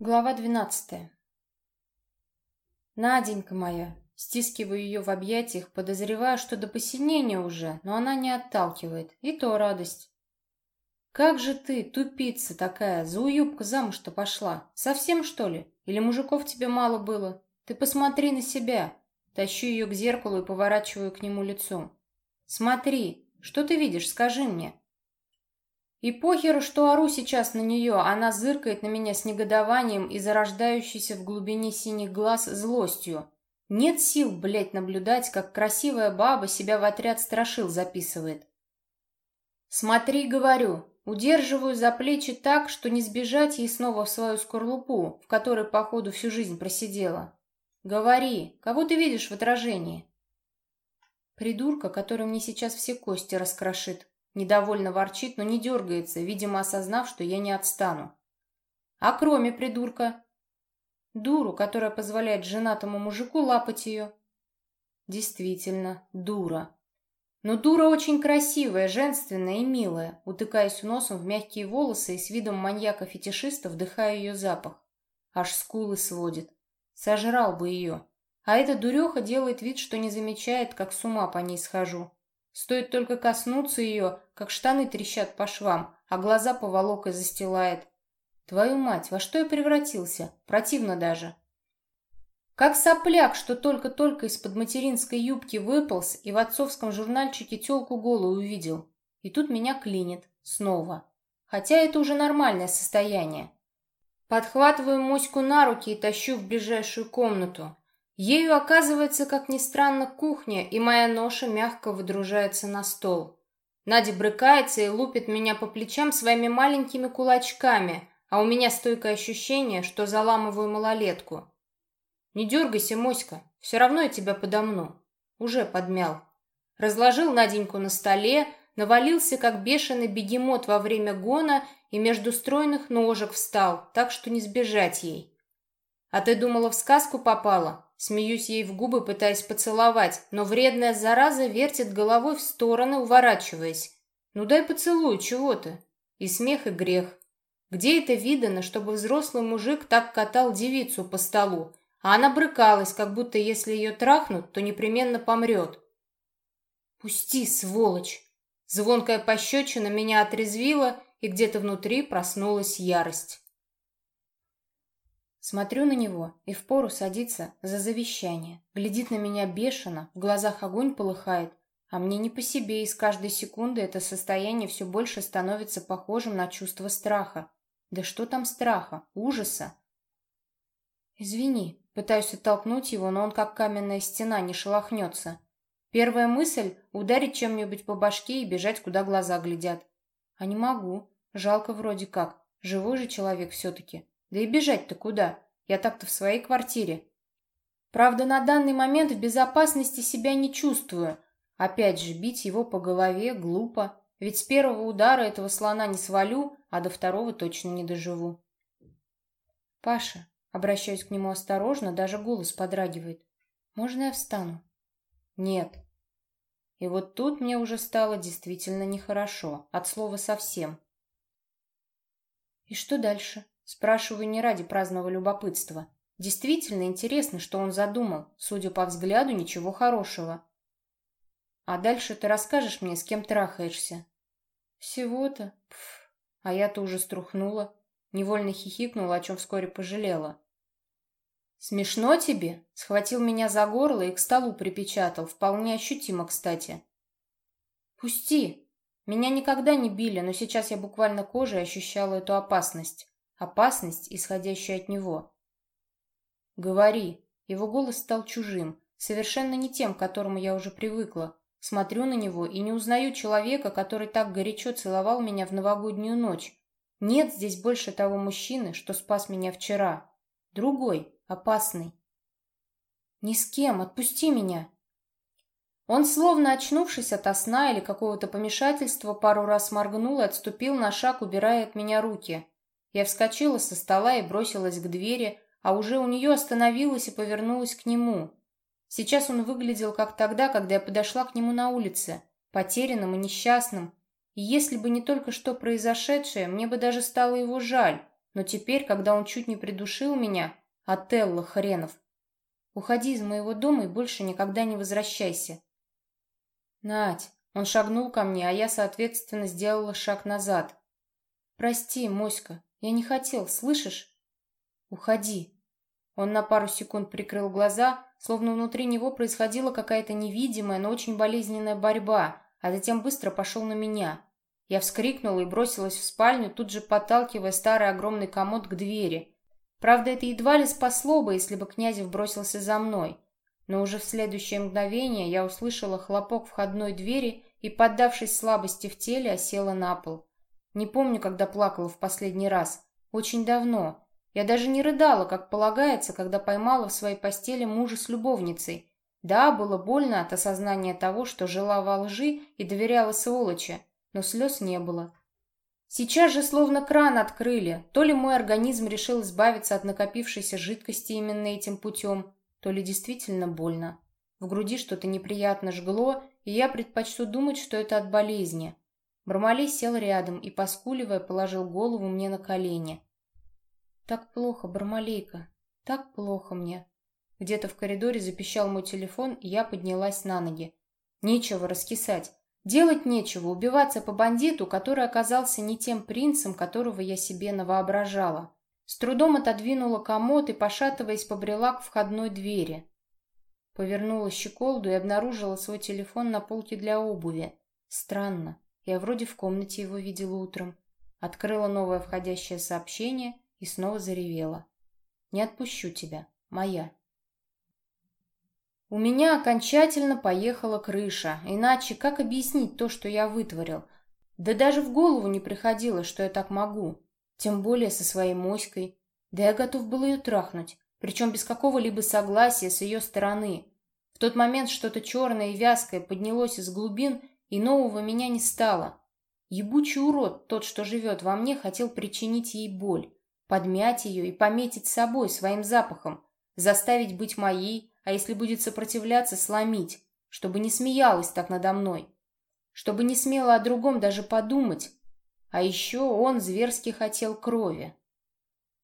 Глава двенадцатая. Наденька моя. Стискиваю ее в объятиях, подозревая, что до посинения уже, но она не отталкивает. И то радость. Как же ты, тупица такая, за уюбка замуж-то пошла? Совсем, что ли? Или мужиков тебе мало было? Ты посмотри на себя. Тащу ее к зеркалу и поворачиваю к нему лицом. Смотри, что ты видишь, скажи мне. И похеру, что ору сейчас на нее, она зыркает на меня с негодованием и зарождающейся в глубине синих глаз злостью. Нет сил, блядь, наблюдать, как красивая баба себя в отряд страшил записывает. «Смотри, — говорю, — удерживаю за плечи так, что не сбежать ей снова в свою скорлупу, в которой, походу, всю жизнь просидела. Говори, кого ты видишь в отражении?» Придурка, который мне сейчас все кости раскрошит. Недовольно ворчит, но не дергается, видимо, осознав, что я не отстану. А кроме придурка? Дуру, которая позволяет женатому мужику лапать ее. Действительно, дура. Но дура очень красивая, женственная и милая, утыкаясь носом в мягкие волосы и с видом маньяка-фетишиста вдыхая ее запах. Аж скулы сводит. Сожрал бы ее. А эта дуреха делает вид, что не замечает, как с ума по ней схожу. Стоит только коснуться ее, как штаны трещат по швам, а глаза поволокой застилает. Твою мать, во что я превратился? Противно даже. Как сопляк, что только-только из-под материнской юбки выполз и в отцовском журнальчике телку голую увидел. И тут меня клинит. Снова. Хотя это уже нормальное состояние. Подхватываю моську на руки и тащу в ближайшую комнату. Ею оказывается, как ни странно, кухня, и моя ноша мягко выдружается на стол. Надя брыкается и лупит меня по плечам своими маленькими кулачками, а у меня стойкое ощущение, что заламываю малолетку. «Не дергайся, Моська, все равно я тебя подомну». Уже подмял. Разложил Наденьку на столе, навалился, как бешеный бегемот во время гона, и между стройных ножек встал, так что не сбежать ей. «А ты думала, в сказку попала?» Смеюсь ей в губы, пытаясь поцеловать, но вредная зараза вертит головой в стороны, уворачиваясь. «Ну дай поцелуй, чего ты?» И смех, и грех. Где это видано, чтобы взрослый мужик так катал девицу по столу, а она брыкалась, как будто если ее трахнут, то непременно помрет? «Пусти, сволочь!» Звонкая пощечина меня отрезвила, и где-то внутри проснулась ярость. Смотрю на него, и впору садится за завещание. Глядит на меня бешено, в глазах огонь полыхает, а мне не по себе, и с каждой секунды это состояние все больше становится похожим на чувство страха. Да что там страха? Ужаса. Извини, пытаюсь оттолкнуть его, но он как каменная стена, не шелохнется. Первая мысль — ударить чем-нибудь по башке и бежать, куда глаза глядят. А не могу. Жалко вроде как. Живой же человек все-таки. Да и бежать-то куда? Я так-то в своей квартире. Правда, на данный момент в безопасности себя не чувствую. Опять же, бить его по голове глупо. Ведь с первого удара этого слона не свалю, а до второго точно не доживу. Паша, обращаюсь к нему осторожно, даже голос подрагивает. Можно я встану? Нет. И вот тут мне уже стало действительно нехорошо, от слова совсем. И что дальше? Спрашиваю не ради праздного любопытства. Действительно интересно, что он задумал. Судя по взгляду, ничего хорошего. А дальше ты расскажешь мне, с кем трахаешься? Всего-то. А я-то уже струхнула. Невольно хихикнула, о чем вскоре пожалела. «Смешно тебе?» — схватил меня за горло и к столу припечатал, вполне ощутимо, кстати. «Пусти!» Меня никогда не били, но сейчас я буквально кожей ощущала эту опасность. Опасность, исходящая от него. «Говори». Его голос стал чужим, совершенно не тем, к которому я уже привыкла. Смотрю на него и не узнаю человека, который так горячо целовал меня в новогоднюю ночь. Нет здесь больше того мужчины, что спас меня вчера. Другой, опасный. «Ни с кем, отпусти меня!» Он, словно очнувшись ото сна или какого-то помешательства, пару раз моргнул и отступил на шаг, убирая от меня руки. Я вскочила со стола и бросилась к двери, а уже у нее остановилась и повернулась к нему. Сейчас он выглядел как тогда, когда я подошла к нему на улице, потерянным и несчастным. И если бы не только что произошедшее, мне бы даже стало его жаль. Но теперь, когда он чуть не придушил меня, Отелло хренов. Уходи из моего дома и больше никогда не возвращайся. Надь, он шагнул ко мне, а я, соответственно, сделала шаг назад. Прости, Моська, я не хотел, слышишь? Уходи. Он на пару секунд прикрыл глаза, словно внутри него происходила какая-то невидимая, но очень болезненная борьба, а затем быстро пошел на меня. Я вскрикнула и бросилась в спальню, тут же подталкивая старый огромный комод к двери. Правда, это едва ли спасло бы, если бы Князев бросился за мной. Но уже в следующее мгновение я услышала хлопок входной двери и, поддавшись слабости в теле, осела на пол. Не помню, когда плакала в последний раз. Очень давно. Я даже не рыдала, как полагается, когда поймала в своей постели мужа с любовницей. Да, было больно от осознания того, что жила во лжи и доверяла сволочи, но слез не было. Сейчас же словно кран открыли, то ли мой организм решил избавиться от накопившейся жидкости именно этим путем, то ли действительно больно. В груди что-то неприятно жгло, и я предпочту думать, что это от болезни. Бармалей сел рядом и, поскуливая, положил голову мне на колени. «Так плохо, Бармалейка, так плохо мне». Где-то в коридоре запищал мой телефон, и я поднялась на ноги. Нечего раскисать. Делать нечего, убиваться по бандиту, который оказался не тем принцем, которого я себе навоображала. С трудом отодвинула комод и, пошатываясь, побрела к входной двери. Повернула щеколду и обнаружила свой телефон на полке для обуви. Странно, я вроде в комнате его видела утром. Открыла новое входящее сообщение и снова заревела. «Не отпущу тебя, моя». У меня окончательно поехала крыша, иначе как объяснить то, что я вытворил? Да даже в голову не приходило, что я так могу, тем более со своей моськой. Да я готов был ее трахнуть, причем без какого-либо согласия с ее стороны. В тот момент что-то черное и вязкое поднялось из глубин, и нового меня не стало. Ебучий урод, тот, что живет во мне, хотел причинить ей боль, подмять ее и пометить собой своим запахом, заставить быть моей, а если будет сопротивляться, сломить, чтобы не смеялась так надо мной, чтобы не смела о другом даже подумать. А еще он зверски хотел крови.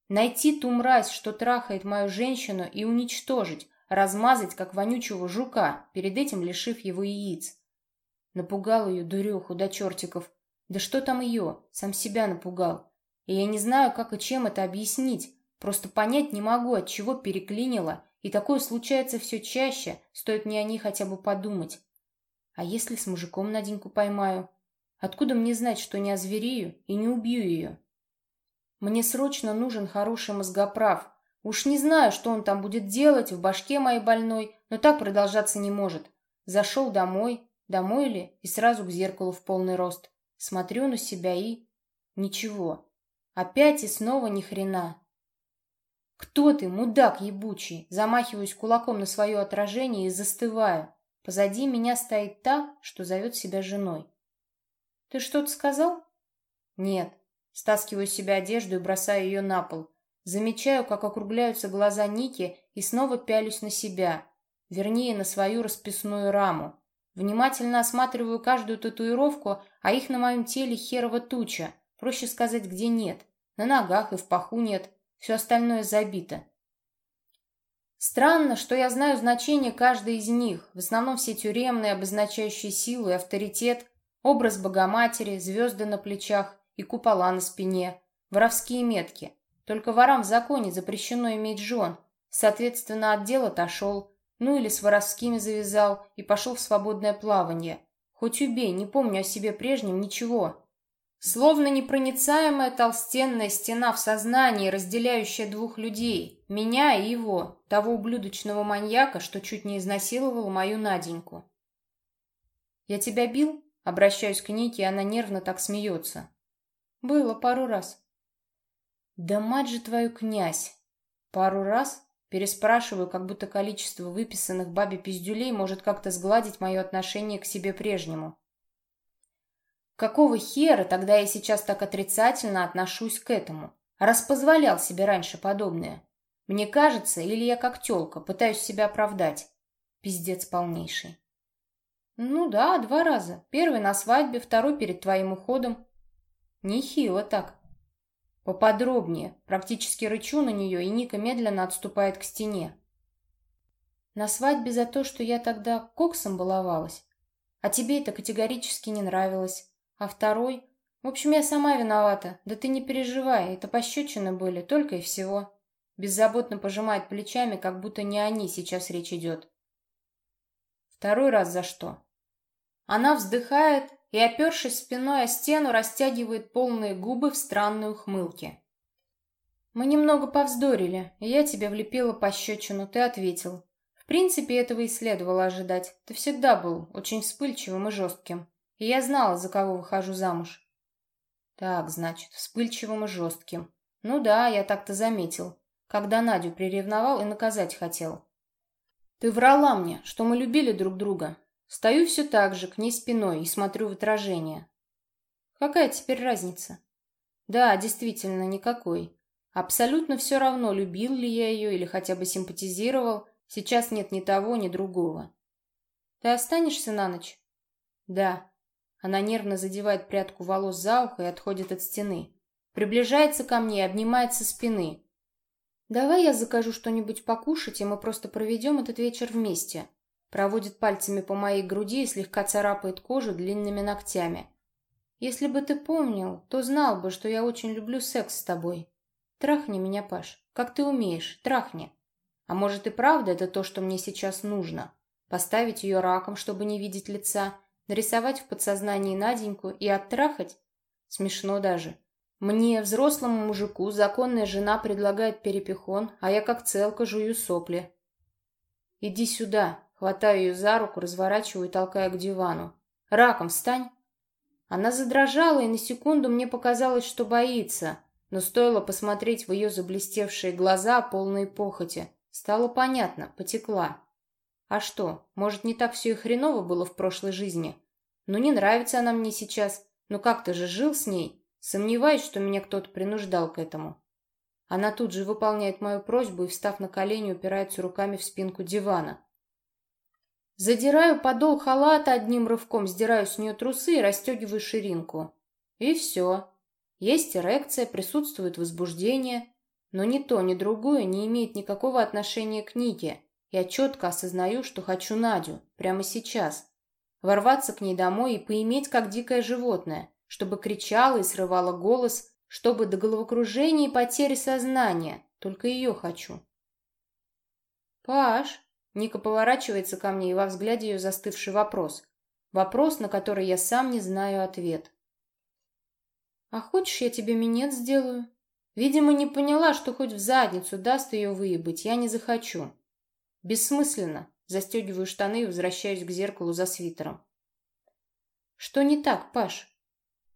Найти ту мразь, что трахает мою женщину, и уничтожить, размазать, как вонючего жука, перед этим лишив его яиц. Напугал ее, дуреху, до чертиков. Да что там ее, сам себя напугал. И я не знаю, как и чем это объяснить, просто понять не могу, от чего переклинило и такое случается все чаще, стоит мне о ней хотя бы подумать. А если с мужиком Наденьку поймаю? Откуда мне знать, что не озверею и не убью ее? Мне срочно нужен хороший мозгоправ. Уж не знаю, что он там будет делать в башке моей больной, но так продолжаться не может. Зашел домой, домой ли, и сразу к зеркалу в полный рост. Смотрю на себя и... Ничего. Опять и снова ни хрена. «Кто ты, мудак ебучий?» Замахиваюсь кулаком на свое отражение и застываю. Позади меня стоит та, что зовет себя женой. «Ты что-то сказал?» «Нет». Стаскиваю с себя одежду и бросаю ее на пол. Замечаю, как округляются глаза Ники и снова пялюсь на себя. Вернее, на свою расписную раму. Внимательно осматриваю каждую татуировку, а их на моем теле херова туча. Проще сказать, где нет. На ногах и в паху нет. Все остальное забито. Странно, что я знаю значение каждой из них, в основном все тюремные, обозначающие силу и авторитет, образ Богоматери, звезды на плечах и купола на спине, воровские метки. Только ворам в законе запрещено иметь жен, соответственно, отдел отошел, ну или с воровскими завязал и пошел в свободное плавание. Хоть убей, не помню о себе прежнем ничего. Словно непроницаемая толстенная стена в сознании, разделяющая двух людей, меня и его, того ублюдочного маньяка, что чуть не изнасиловал мою Наденьку. «Я тебя бил?» — обращаюсь к Нике, и она нервно так смеется. «Было пару раз». «Да мать же твою, князь!» «Пару раз?» Переспрашиваю, как будто количество выписанных бабе пиздюлей может как-то сгладить мое отношение к себе прежнему. Какого хера тогда я сейчас так отрицательно отношусь к этому? Раз позволял себе раньше подобное. Мне кажется, или я как тёлка, пытаюсь себя оправдать. Пиздец полнейший. Ну да, два раза. Первый на свадьбе, второй перед твоим уходом. Нехило так. Поподробнее. Практически рычу на нее, и Ника медленно отступает к стене. На свадьбе за то, что я тогда коксом баловалась. А тебе это категорически не нравилось. А второй... В общем, я сама виновата. Да ты не переживай, это пощечины были, только и всего. Беззаботно пожимает плечами, как будто не о ней сейчас речь идет. Второй раз за что? Она вздыхает и, опершись спиной о стену, растягивает полные губы в странной ухмылке. Мы немного повздорили, и я тебе влепила пощечину, ты ответил. В принципе, этого и следовало ожидать. Ты всегда был очень вспыльчивым и жестким. И я знала, за кого выхожу замуж. Так, значит, вспыльчивым и жестким. Ну да, я так-то заметил. Когда Надю приревновал и наказать хотел. Ты врала мне, что мы любили друг друга. Стою все так же, к ней спиной, и смотрю в отражение. Какая теперь разница? Да, действительно, никакой. Абсолютно все равно, любил ли я ее или хотя бы симпатизировал, Сейчас нет ни того, ни другого. Ты останешься на ночь? Да. Она нервно задевает прядку волос за ухо и отходит от стены. Приближается ко мне и обнимает со спины. Давай я закажу что-нибудь покушать, и мы просто проведем этот вечер вместе. Проводит пальцами по моей груди и слегка царапает кожу длинными ногтями. Если бы ты помнил, то знал бы, что я очень люблю секс с тобой. Трахни меня, Паш, как ты умеешь, трахни. А может и правда это то, что мне сейчас нужно? Поставить ее раком, чтобы не видеть лица, нарисовать в подсознании Наденьку и оттрахать? Смешно даже. Мне, взрослому мужику, законная жена предлагает перепихон, а я как целка жую сопли. «Иди сюда!» Хватаю ее за руку, разворачиваю и толкаю к дивану. «Раком встань!» Она задрожала, и на секунду мне показалось, что боится, но стоило посмотреть в ее заблестевшие глаза, полные похоти. Стало понятно, потекла. А что, может, не так все и хреново было в прошлой жизни? Ну, не нравится она мне сейчас. Ну, как-то же жил с ней. Сомневаюсь, что меня кто-то принуждал к этому. Она тут же выполняет мою просьбу и, встав на колени, упирается руками в спинку дивана. Задираю подол халата одним рывком, сдираю с нее трусы и расстегиваю ширинку. И все. Есть эрекция, присутствует возбуждение. Но ни то, ни другое не имеет никакого отношения к Нике. Я четко осознаю, что хочу Надю, прямо сейчас. Ворваться к ней домой и поиметь, как дикое животное, чтобы кричала и срывала голос, чтобы до головокружения и потери сознания. Только ее хочу. «Паш!» Ника поворачивается ко мне, и во взгляде ее застывший вопрос. Вопрос, на который я сам не знаю ответ. «А хочешь, я тебе минет сделаю?» Видимо, не поняла, что хоть в задницу даст ее выебать, я не захочу. Бессмысленно. Застегиваю штаны и возвращаюсь к зеркалу за свитером. Что не так, Паш?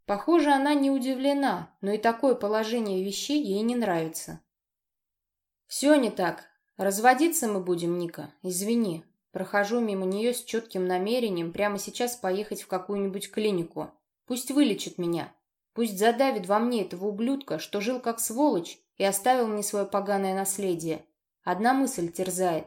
Похоже, она не удивлена, но и такое положение вещей ей не нравится. Все не так. Разводиться мы будем, Ника. Извини. Прохожу мимо нее с четким намерением прямо сейчас поехать в какую-нибудь клинику. Пусть вылечит меня. Пусть задавит во мне этого ублюдка, что жил как сволочь и оставил мне свое поганое наследие. Одна мысль терзает.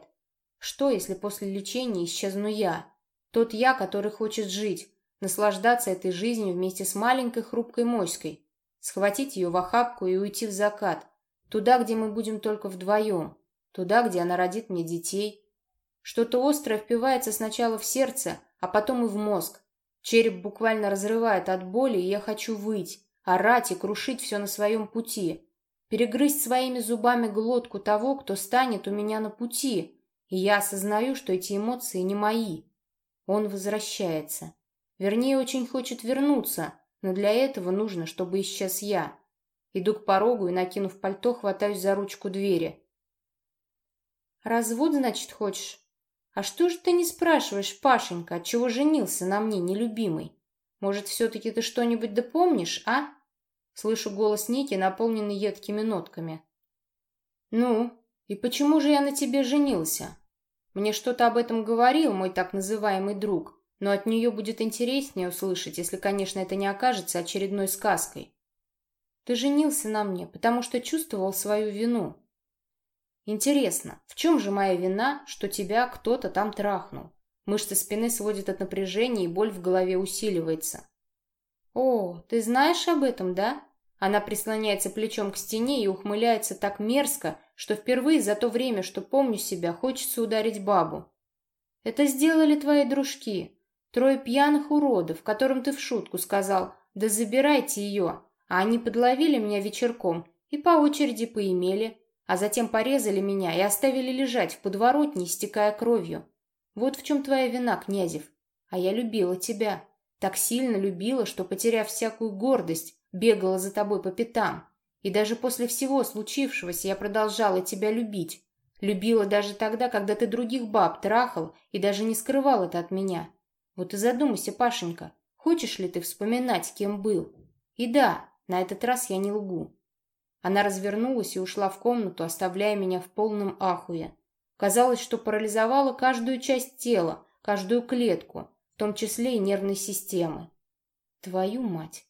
Что, если после лечения исчезну я? Тот я, который хочет жить, наслаждаться этой жизнью вместе с маленькой хрупкой моськой, схватить ее в охапку и уйти в закат, туда, где мы будем только вдвоем, туда, где она родит мне детей. Что-то острое впивается сначала в сердце, а потом и в мозг, Череп буквально разрывает от боли, и я хочу выть, орать и крушить все на своем пути. Перегрызть своими зубами глотку того, кто станет у меня на пути. И я осознаю, что эти эмоции не мои. Он возвращается. Вернее, очень хочет вернуться, но для этого нужно, чтобы исчез я. Иду к порогу и, накинув пальто, хватаюсь за ручку двери. «Развод, значит, хочешь?» «А что же ты не спрашиваешь, Пашенька, отчего женился на мне, нелюбимый? Может, все-таки ты что-нибудь допомнишь, а?» Слышу голос Ники, наполненный едкими нотками. «Ну, и почему же я на тебе женился? Мне что-то об этом говорил мой так называемый друг, но от нее будет интереснее услышать, если, конечно, это не окажется очередной сказкой. Ты женился на мне, потому что чувствовал свою вину, Интересно, в чем же моя вина, что тебя кто-то там трахнул? Мышцы спины сводят от напряжения, и боль в голове усиливается. О, ты знаешь об этом, да? Она прислоняется плечом к стене и ухмыляется так мерзко, что впервые за то время, что помню себя, хочется ударить бабу. Это сделали твои дружки. Трое пьяных уродов, которым ты в шутку сказал «Да забирайте ее», а они подловили меня вечерком и по очереди поимели, а затем порезали меня и оставили лежать в подворотне, истекая кровью. Вот в чем твоя вина, Князев. А я любила тебя. Так сильно любила, что, потеряв всякую гордость, бегала за тобой по пятам. И даже после всего случившегося я продолжала тебя любить. Любила даже тогда, когда ты других баб трахал и даже не скрывал это от меня. Вот и задумайся, Пашенька, хочешь ли ты вспоминать, кем был? И да, на этот раз я не лгу. Она развернулась и ушла в комнату, оставляя меня в полном ахуе. Казалось, что парализовала каждую часть тела, каждую клетку, в том числе и нервной системы. Твою мать!